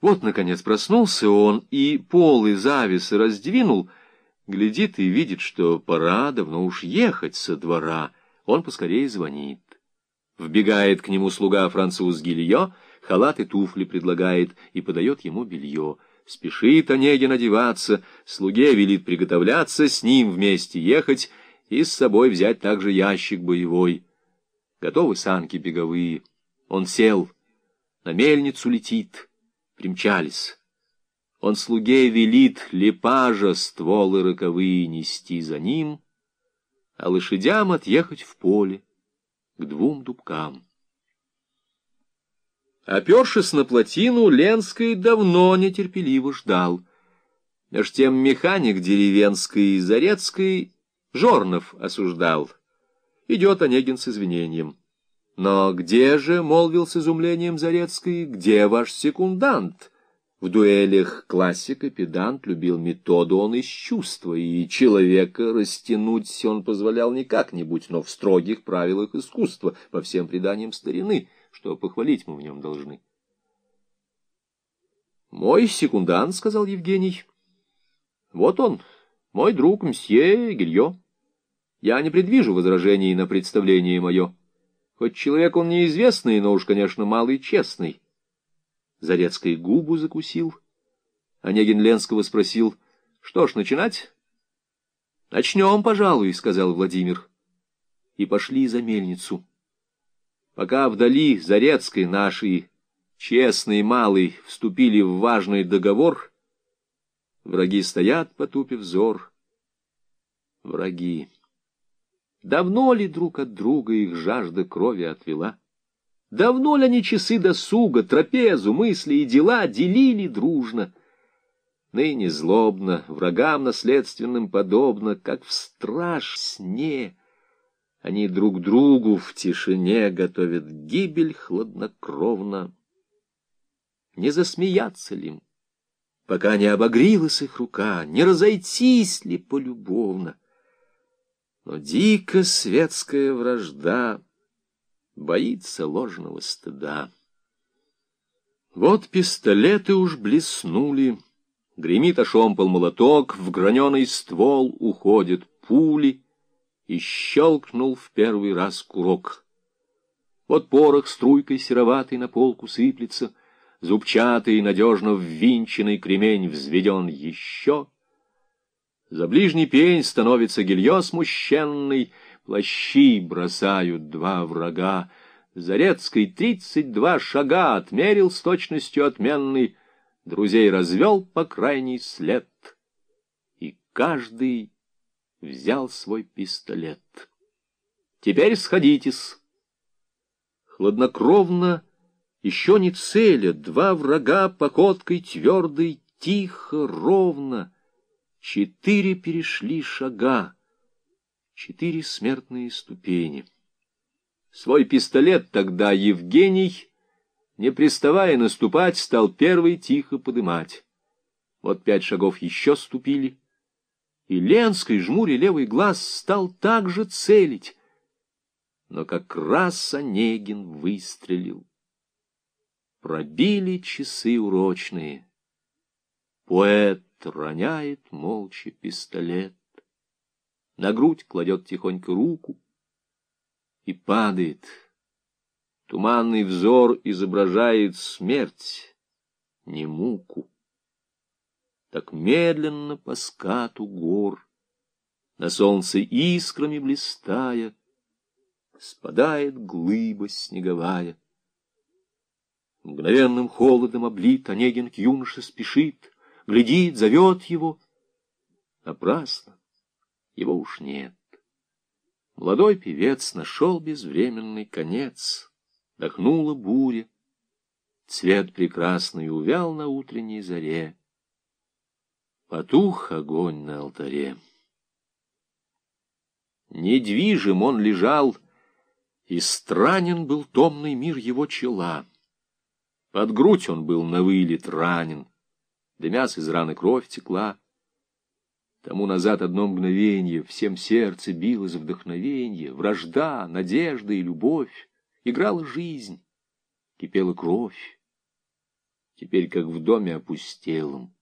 Вот, наконец, проснулся он и полы завесы раздвинул, глядит и видит, что пора давно уж ехать со двора. Он поскорее звонит. Вбегает к нему слуга француз Гильо, халат и туфли предлагает и подает ему белье. Спешит Онегин одеваться, слуге велит приготовляться, с ним вместе ехать и с собой взять также ящик боевой. Готовы санки беговые. Он сел, на мельницу летит, примчались. Он слуге велит лепажа стволы роковые нести за ним, а лошадям отъехать в поле к двум дубкам. Опершись на плотину, Ленской давно нетерпеливо ждал. Меж тем механик деревенской и Зарецкой Жорнов осуждал. Идет Онегин с извинением. Но где же, — молвил с изумлением Зарецкий, — где ваш секундант? В дуэлях классик и педант любил методу он из чувства, и человека растянуть он позволял не как-нибудь, но в строгих правилах искусства, по всем преданиям старины — что похвалить мы в нем должны. «Мой секундант», — сказал Евгений. «Вот он, мой друг мсье Гильо. Я не предвижу возражений на представление мое. Хоть человек он неизвестный, но уж, конечно, малый честный». Зарецкой губу закусил. Онегин Ленского спросил, «Что ж, начинать?» «Начнем, пожалуй», — сказал Владимир. И пошли за мельницу. Пока вдали Зарецкой нашей, честный малый, вступили в важный договор, враги стоят, потупив взор. Враги. Давно ли друг от друга их жажда крови отвела? Давно ли они часы досуга, трапезу, мысли и дела делили дружно? Ныне злобно, врагам наследственным подобно, как в страж сне — они друг другу в тишине готовят гибель хладнокровно. Не засмеяться ли пока не обогрилась их рука, не разойтись ли полюбовно? Но дико светская вражда боится ложного стыда. Вот пистолеты уж блеснули, гремит ошомпал молоток, в граненый ствол уходят пули — и щелкнул в первый раз курок. Вот порох струйкой сероватой на полку сыплется, зубчатый, надежно ввинченный кремень взведен еще. За ближний пень становится гильё смущенный, плащи бросают два врага. Зарецкий тридцать два шага отмерил с точностью отменной, друзей развел по крайний след, и каждый взял свой пистолет. «Теперь сходитесь». Хладнокровно, еще не целя, два врага походкой твердой, тихо, ровно. Четыре перешли шага, четыре смертные ступени. Свой пистолет тогда Евгений, не приставая наступать, стал первый тихо подымать. Вот пять шагов еще ступили — и Ленской, жмуря левый глаз, стал также целить. Но как раз Онегин выстрелил. Пробили часы урочные. Поэт роняет молча пистолет. На грудь кладет тихонько руку и падает. Туманный взор изображает смерть, не муку так медленно по скату гор, на солнце искрами блистая, спадает глыба снеговая. Мгновенным холодом облит, Онегин к юноше спешит, глядит, зовет его. Напрасно, его уж нет. Молодой певец нашел безвременный конец, дохнула буря, цвет прекрасный увял на утренней заре. Потух огонь на алтаре. Недвижим он лежал, и странен был томный мир его чела. Под грудь он был на вылет ранен, дымясь из раны кровь текла. Тому назад одно мгновенье всем сердце билось вдохновенье, вражда, надежда и любовь. Играла жизнь, кипела кровь. теперь как в доме опустелом.